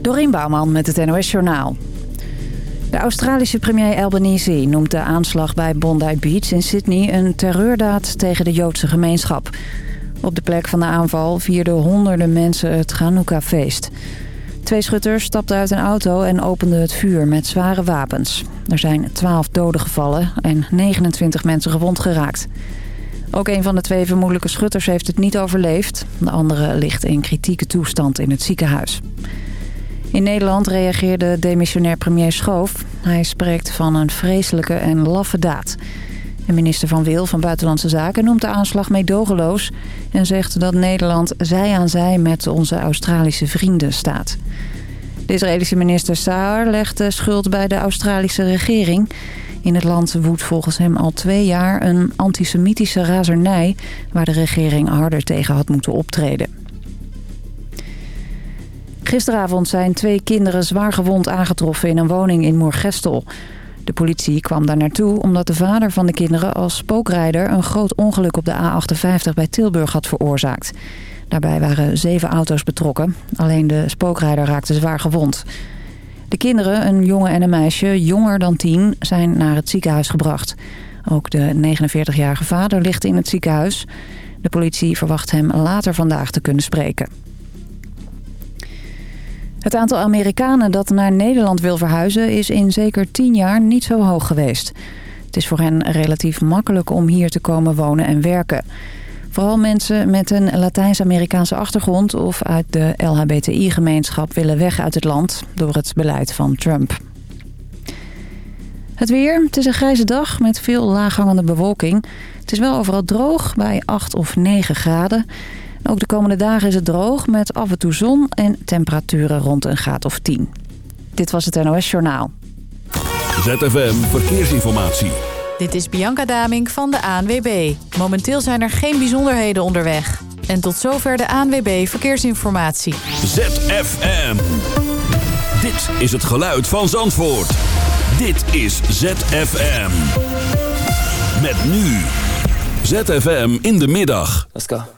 Dorien Bouwman met het NOS Journaal. De Australische premier Albanese noemt de aanslag bij Bondi Beach in Sydney... een terreurdaad tegen de Joodse gemeenschap. Op de plek van de aanval vierden honderden mensen het Hanukkah-feest. Twee schutters stapten uit een auto en openden het vuur met zware wapens. Er zijn 12 doden gevallen en 29 mensen gewond geraakt. Ook een van de twee vermoedelijke schutters heeft het niet overleefd. De andere ligt in kritieke toestand in het ziekenhuis. In Nederland reageerde demissionair premier Schoof. Hij spreekt van een vreselijke en laffe daad. De minister Van Wil van Buitenlandse Zaken noemt de aanslag meedogenloos... en zegt dat Nederland zij aan zij met onze Australische vrienden staat. De Israëlische minister Saar legt de schuld bij de Australische regering. In het land woedt volgens hem al twee jaar een antisemitische razernij... waar de regering harder tegen had moeten optreden. Gisteravond zijn twee kinderen zwaar gewond aangetroffen in een woning in Moergestel. De politie kwam daar naartoe omdat de vader van de kinderen als spookrijder... een groot ongeluk op de A58 bij Tilburg had veroorzaakt. Daarbij waren zeven auto's betrokken. Alleen de spookrijder raakte zwaar gewond. De kinderen, een jongen en een meisje, jonger dan tien, zijn naar het ziekenhuis gebracht. Ook de 49-jarige vader ligt in het ziekenhuis. De politie verwacht hem later vandaag te kunnen spreken. Het aantal Amerikanen dat naar Nederland wil verhuizen is in zeker tien jaar niet zo hoog geweest. Het is voor hen relatief makkelijk om hier te komen wonen en werken. Vooral mensen met een Latijns-Amerikaanse achtergrond of uit de LHBTI-gemeenschap willen weg uit het land door het beleid van Trump. Het weer. Het is een grijze dag met veel laaghangende bewolking. Het is wel overal droog bij 8 of 9 graden. Ook de komende dagen is het droog met af en toe zon en temperaturen rond een graad of 10. Dit was het NOS Journaal. ZFM Verkeersinformatie. Dit is Bianca Daming van de ANWB. Momenteel zijn er geen bijzonderheden onderweg. En tot zover de ANWB Verkeersinformatie. ZFM. Dit is het geluid van Zandvoort. Dit is ZFM. Met nu. ZFM in de middag. Let's go.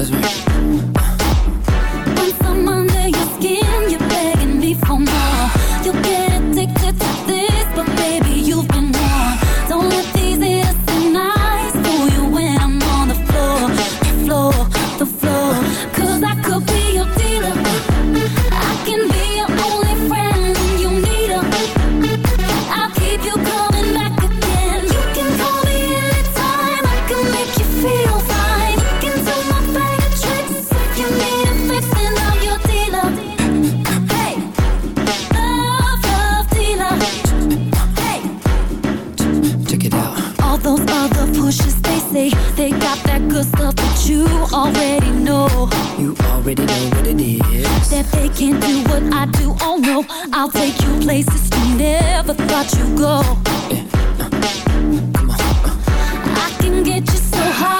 That's right. Good stuff that you already know. You already know what it is. That they can't do what I do, oh no. I'll take you places you never thought you'd go. Uh, uh, come on. Uh. I can get you so high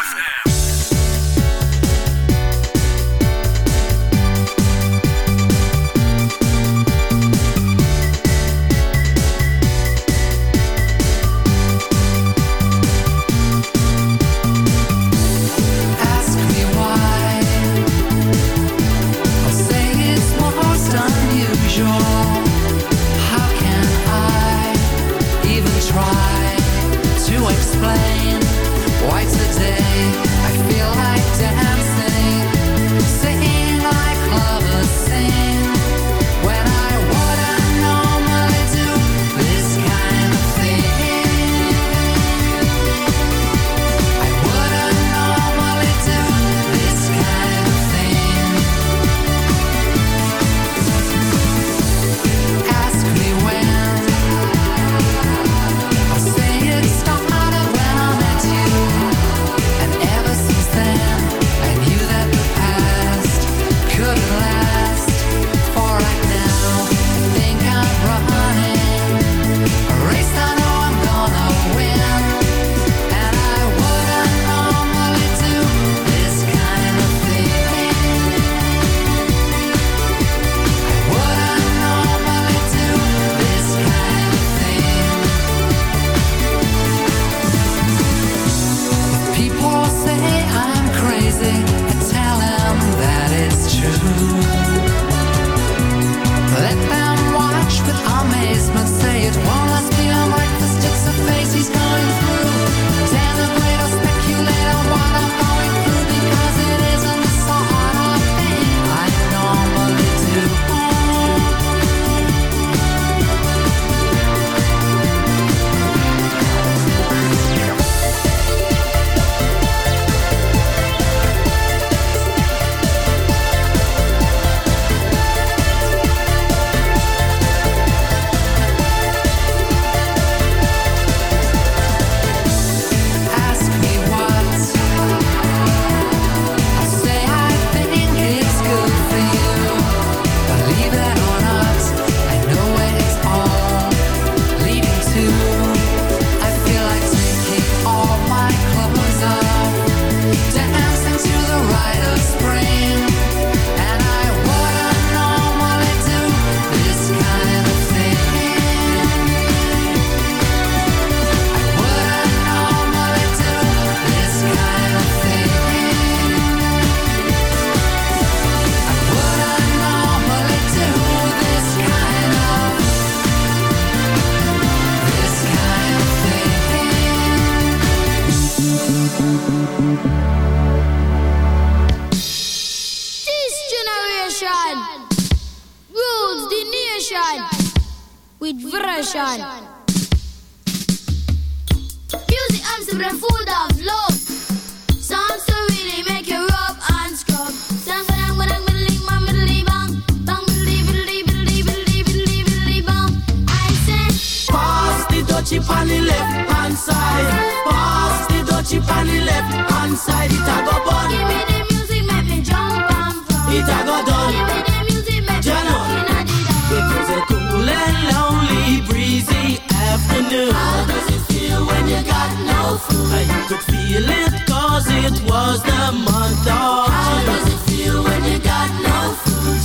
Dutchie on the left hand side. Pass the dutchie on the left hand side. It a go bun. give me the music, make me jump and from. It a go done. Give me the music, make me walk in It was a cool and lonely, breezy afternoon. How does it feel when you got no food? I could feel it cause it was the month of How does it feel when you got no food?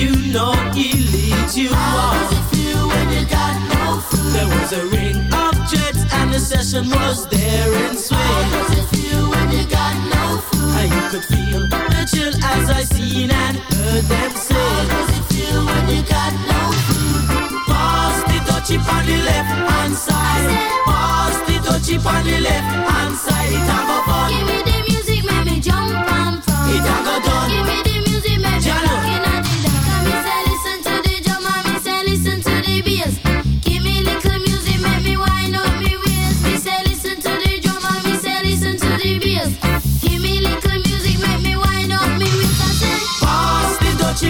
you know he leads you How on. How does it feel when you got no food? There was a ring of jets and the session was there in swing. How does it feel when you got no food? How you could feel the chill as I seen and heard them say. How does it feel when you got no food? Pass the touchy on the left hand side. Pass the touchy on the left hand side. It's a go fun. Give me the music, make me jump and fun. It's a go done. Give me the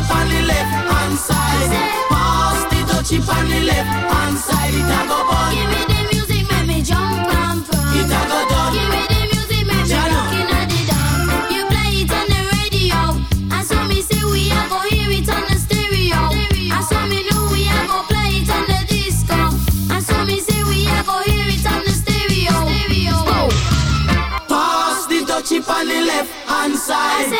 touchy on the left hand side. Pass the touchy on the left hand side. It a go on. Give me the music, make me jump and prance. It a go done. Give me the music, make me looking at the dance. You play it on the radio, and so me say we a go hear it on the stereo. And so me know we a go play it on the disco. And so me say we a go hear it on the stereo. stereo. Pass the touchy on the left hand side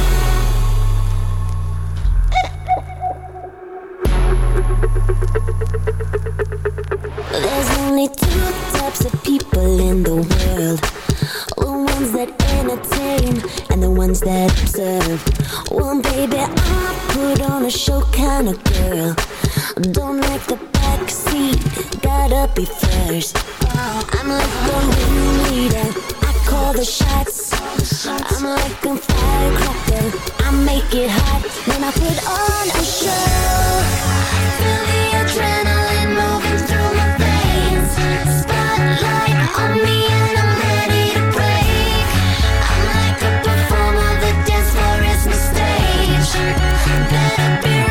happy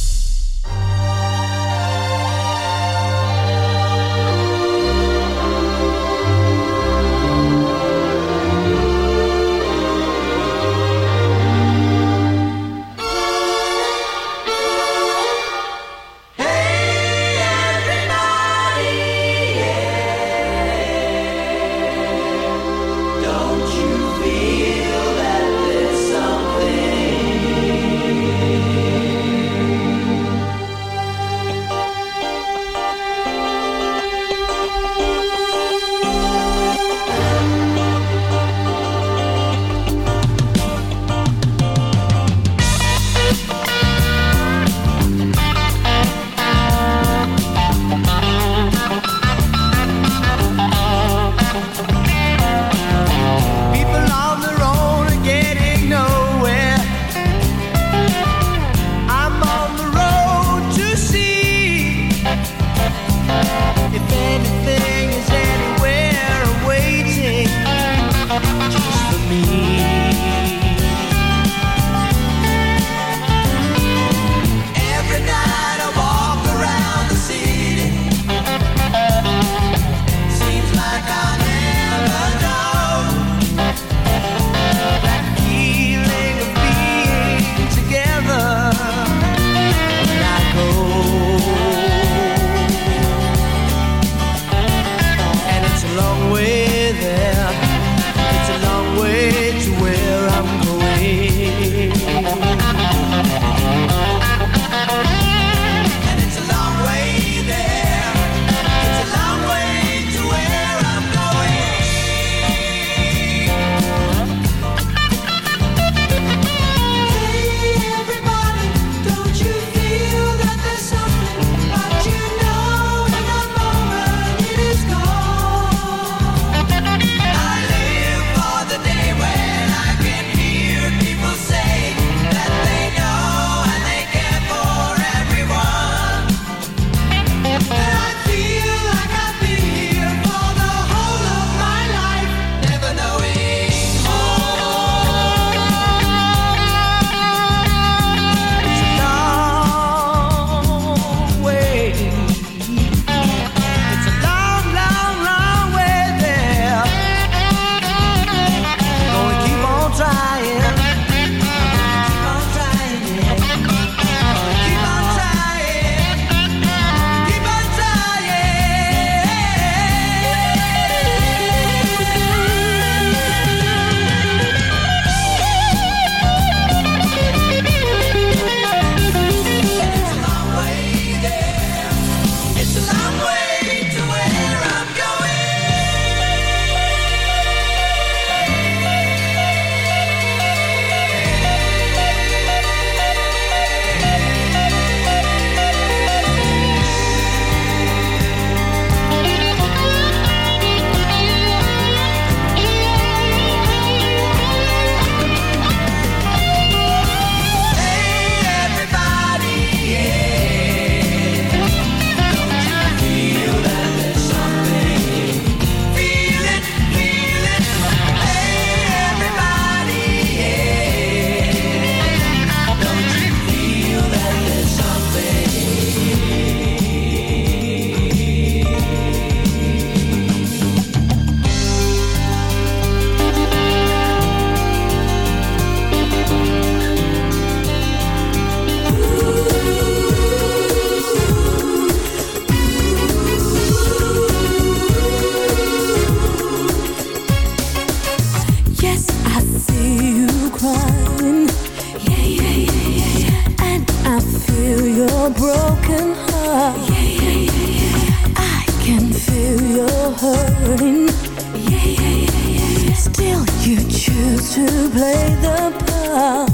you choose to play the part,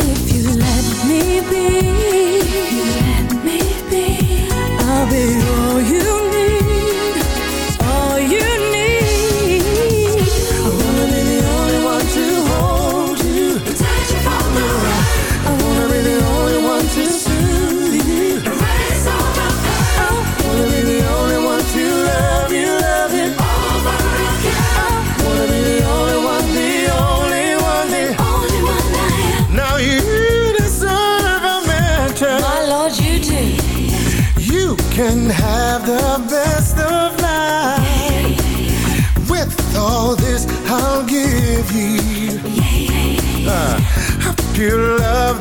if you let me be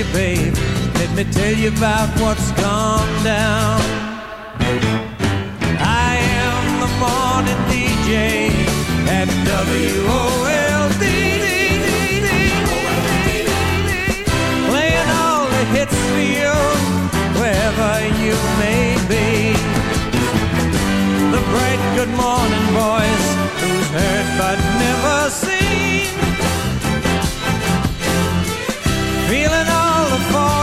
you, babe. Let me tell you about what's gone down. I am the morning DJ at WOLD. Playing all the hits for you, wherever you may be. The bright good morning voice, who's heard but never seen.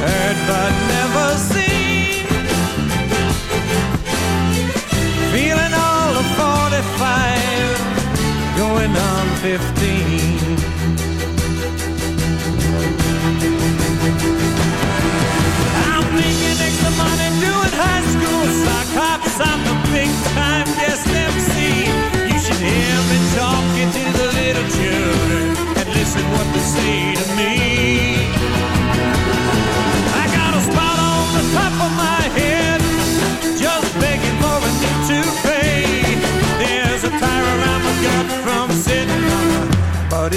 heard but never seen. Feeling all of 45, going on 15. I'm making extra money doing high school sock hops. I'm a big time guest MC. You should hear me talking to the little children and listen what they say to me.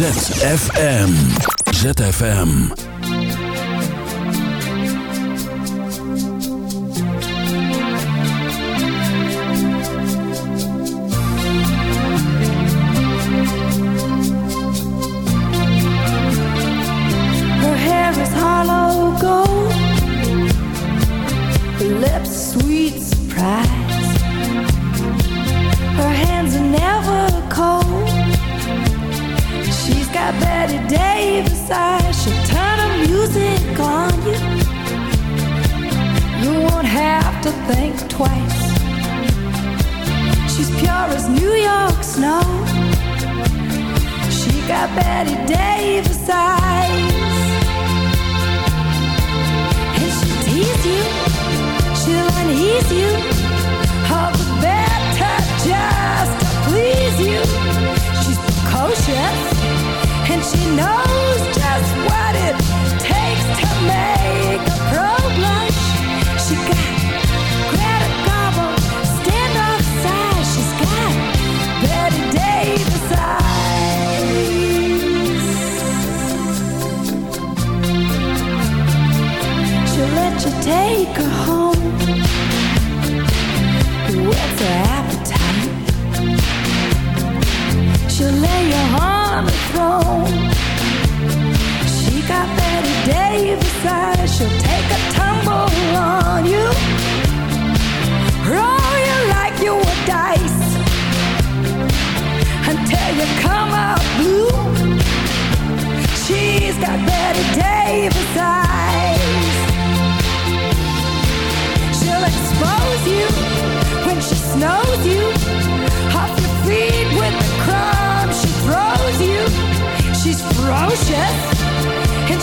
ZFM. ZFM.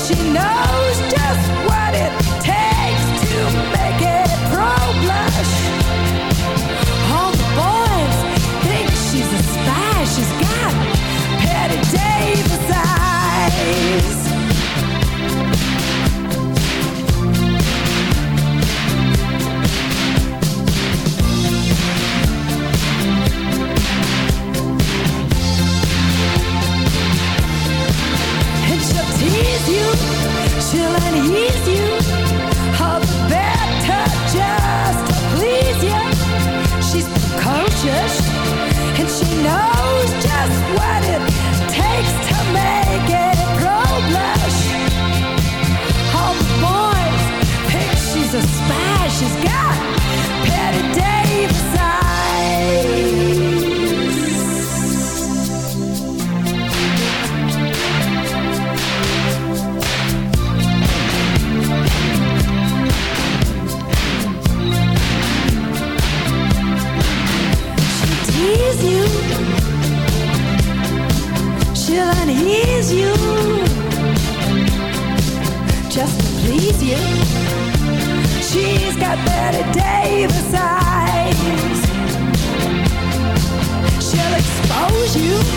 she knows. got Bette Davis eyes. She'll expose you.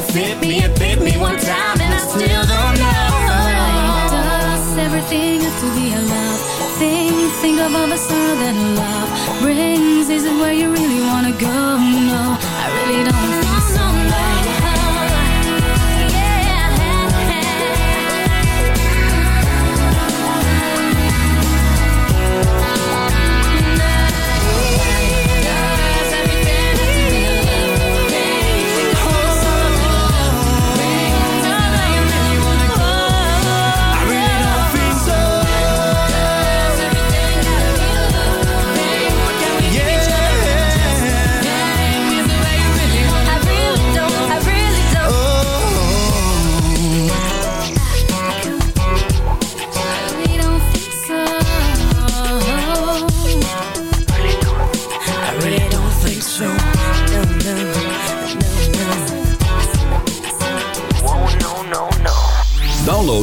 don't fit me. It bit me one time and I still don't know. Dust everything up to be alive. Think, think of all the sorrow that love brings. Is it where you really wanna go? No, I really don't think so.